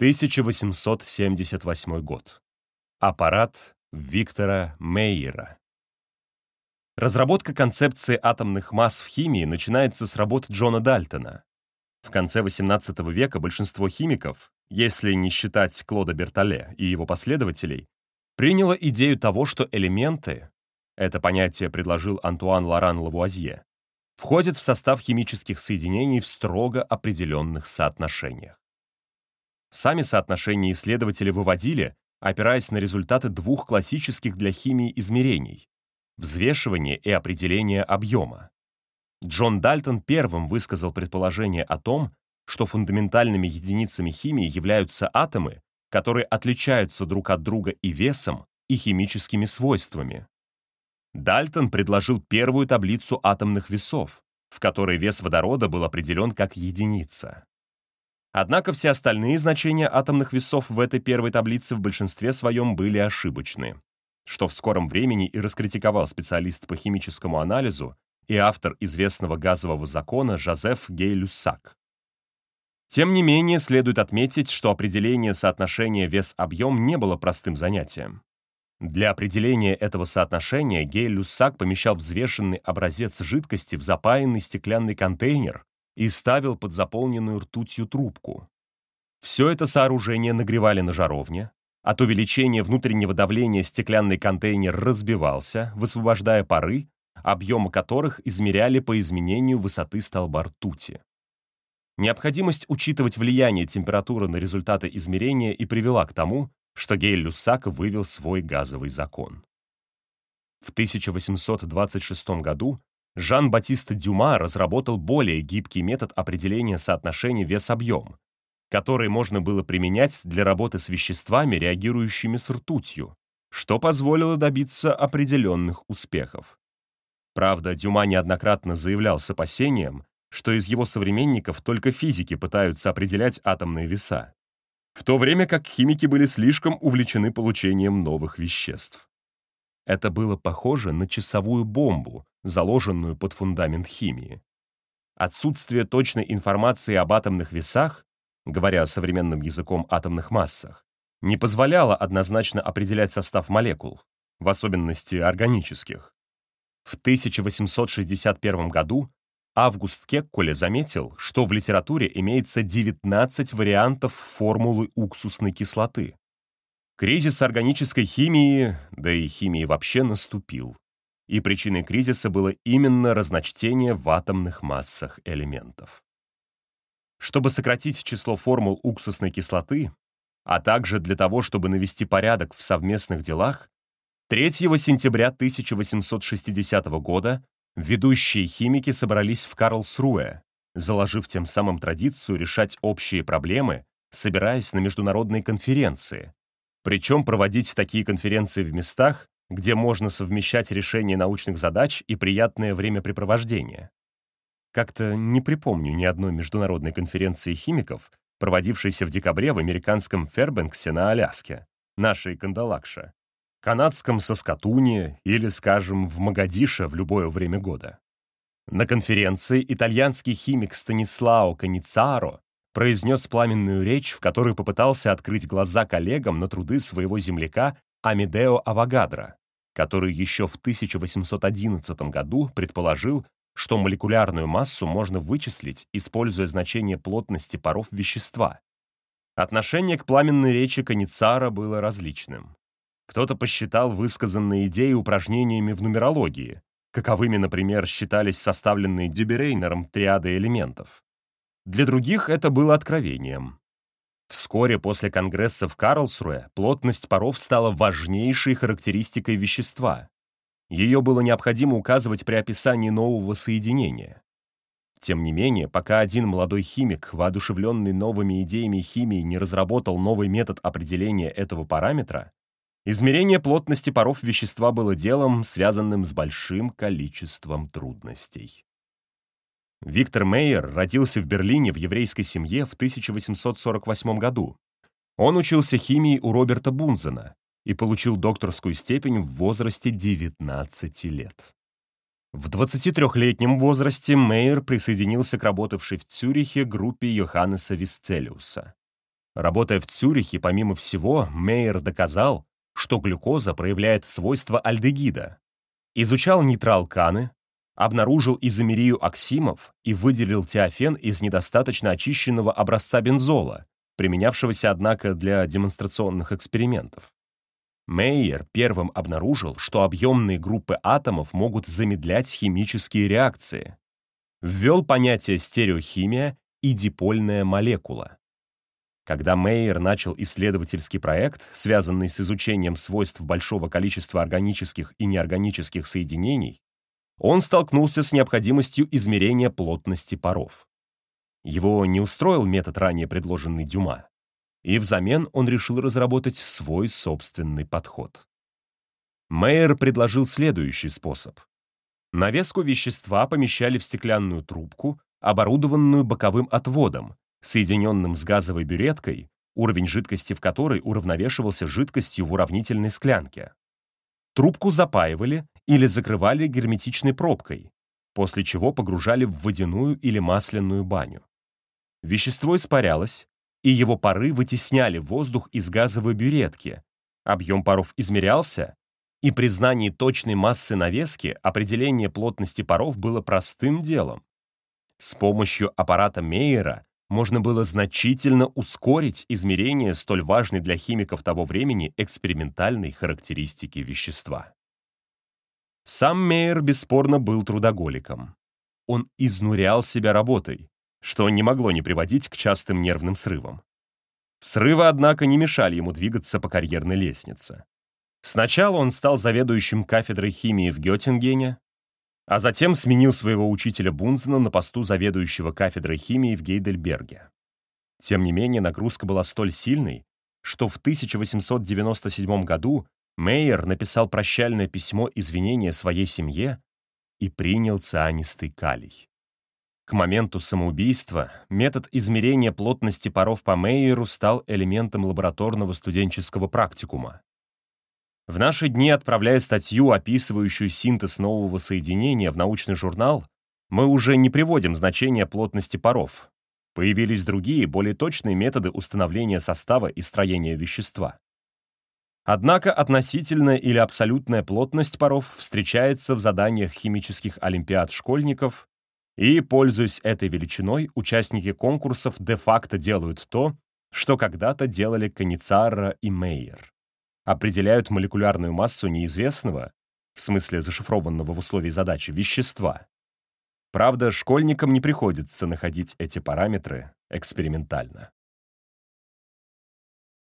1878 год. Аппарат Виктора Мейера. Разработка концепции атомных масс в химии начинается с работ Джона Дальтона. В конце XVIII века большинство химиков, если не считать Клода Бертоле и его последователей, приняло идею того, что элементы, это понятие предложил Антуан Лоран Лавуазье, входят в состав химических соединений в строго определенных соотношениях. Сами соотношения исследователи выводили, опираясь на результаты двух классических для химии измерений взвешивание и определение объема. Джон Дальтон первым высказал предположение о том, что фундаментальными единицами химии являются атомы, которые отличаются друг от друга и весом, и химическими свойствами. Дальтон предложил первую таблицу атомных весов, в которой вес водорода был определен как единица. Однако все остальные значения атомных весов в этой первой таблице в большинстве своем были ошибочны что в скором времени и раскритиковал специалист по химическому анализу и автор известного газового закона Жозеф Гей-Люссак. Тем не менее, следует отметить, что определение соотношения вес-объем не было простым занятием. Для определения этого соотношения Гей-Люссак помещал взвешенный образец жидкости в запаянный стеклянный контейнер и ставил под заполненную ртутью трубку. Все это сооружение нагревали на жаровне, от увеличения внутреннего давления стеклянный контейнер разбивался, высвобождая пары, объемы которых измеряли по изменению высоты столба ртути. Необходимость учитывать влияние температуры на результаты измерения и привела к тому, что Гейль-Люссак вывел свой газовый закон. В 1826 году Жан-Батист Дюма разработал более гибкий метод определения соотношения вес-объем, который можно было применять для работы с веществами, реагирующими с ртутью, что позволило добиться определенных успехов. Правда, Дюма неоднократно заявлял с опасением, что из его современников только физики пытаются определять атомные веса, в то время как химики были слишком увлечены получением новых веществ. Это было похоже на часовую бомбу, заложенную под фундамент химии. Отсутствие точной информации об атомных весах говоря современным языком атомных массах, не позволяло однозначно определять состав молекул, в особенности органических. В 1861 году Август Кеккуле заметил, что в литературе имеется 19 вариантов формулы уксусной кислоты. Кризис органической химии, да и химии вообще наступил. И причиной кризиса было именно разночтение в атомных массах элементов. Чтобы сократить число формул уксусной кислоты, а также для того, чтобы навести порядок в совместных делах, 3 сентября 1860 года ведущие химики собрались в Карлсруэ, заложив тем самым традицию решать общие проблемы, собираясь на международные конференции. Причем проводить такие конференции в местах, где можно совмещать решение научных задач и приятное времяпрепровождение. Как-то не припомню ни одной международной конференции химиков, проводившейся в декабре в американском Фербенксе на Аляске, нашей Кандалакша, канадском Саскатуне или, скажем, в Магадише в любое время года. На конференции итальянский химик Станислао Каницаро произнес пламенную речь, в которой попытался открыть глаза коллегам на труды своего земляка Амедео Авогадро, который еще в 1811 году предположил, что молекулярную массу можно вычислить, используя значение плотности паров вещества. Отношение к пламенной речи Каницара было различным. Кто-то посчитал высказанные идеи упражнениями в нумерологии, каковыми, например, считались составленные Дюберейнером триады элементов. Для других это было откровением. Вскоре после Конгресса в Карлсруэ плотность паров стала важнейшей характеристикой вещества, ее было необходимо указывать при описании нового соединения. Тем не менее, пока один молодой химик, воодушевленный новыми идеями химии, не разработал новый метод определения этого параметра, измерение плотности паров вещества было делом, связанным с большим количеством трудностей. Виктор Мейер родился в Берлине в еврейской семье в 1848 году. Он учился химии у Роберта Бунзена, и получил докторскую степень в возрасте 19 лет. В 23-летнем возрасте Мейер присоединился к работавшей в Цюрихе группе Йоханнеса Висцелиуса. Работая в Цюрихе, помимо всего, Мейер доказал, что глюкоза проявляет свойства альдегида. Изучал нейтралканы, обнаружил изомерию оксимов и выделил тиофен из недостаточно очищенного образца бензола, применявшегося, однако, для демонстрационных экспериментов. Мейер первым обнаружил, что объемные группы атомов могут замедлять химические реакции. Ввел понятие стереохимия и дипольная молекула. Когда Мейер начал исследовательский проект, связанный с изучением свойств большого количества органических и неорганических соединений, он столкнулся с необходимостью измерения плотности паров. Его не устроил метод, ранее предложенный Дюма, и взамен он решил разработать свой собственный подход. Мейер предложил следующий способ. Навеску вещества помещали в стеклянную трубку, оборудованную боковым отводом, соединенным с газовой бюреткой, уровень жидкости в которой уравновешивался жидкостью в уравнительной склянке. Трубку запаивали или закрывали герметичной пробкой, после чего погружали в водяную или масляную баню. Вещество испарялось, и его пары вытесняли воздух из газовой бюретки. Объем паров измерялся, и при знании точной массы навески определение плотности паров было простым делом. С помощью аппарата Мейера можно было значительно ускорить измерение столь важной для химиков того времени экспериментальной характеристики вещества. Сам Мейер бесспорно был трудоголиком. Он изнурял себя работой, что не могло не приводить к частым нервным срывам. Срывы, однако, не мешали ему двигаться по карьерной лестнице. Сначала он стал заведующим кафедрой химии в Геттингене, а затем сменил своего учителя Бунзена на посту заведующего кафедрой химии в Гейдельберге. Тем не менее, нагрузка была столь сильной, что в 1897 году Мейер написал прощальное письмо извинения своей семье и принял цианистый калий. К моменту самоубийства метод измерения плотности паров по Мейеру стал элементом лабораторного студенческого практикума. В наши дни, отправляя статью, описывающую синтез нового соединения в научный журнал, мы уже не приводим значение плотности паров. Появились другие, более точные методы установления состава и строения вещества. Однако относительная или абсолютная плотность паров встречается в заданиях химических олимпиад школьников, и, пользуясь этой величиной, участники конкурсов де-факто делают то, что когда-то делали Каницара и Мейер определяют молекулярную массу неизвестного, в смысле зашифрованного в условии задачи, вещества. Правда, школьникам не приходится находить эти параметры экспериментально.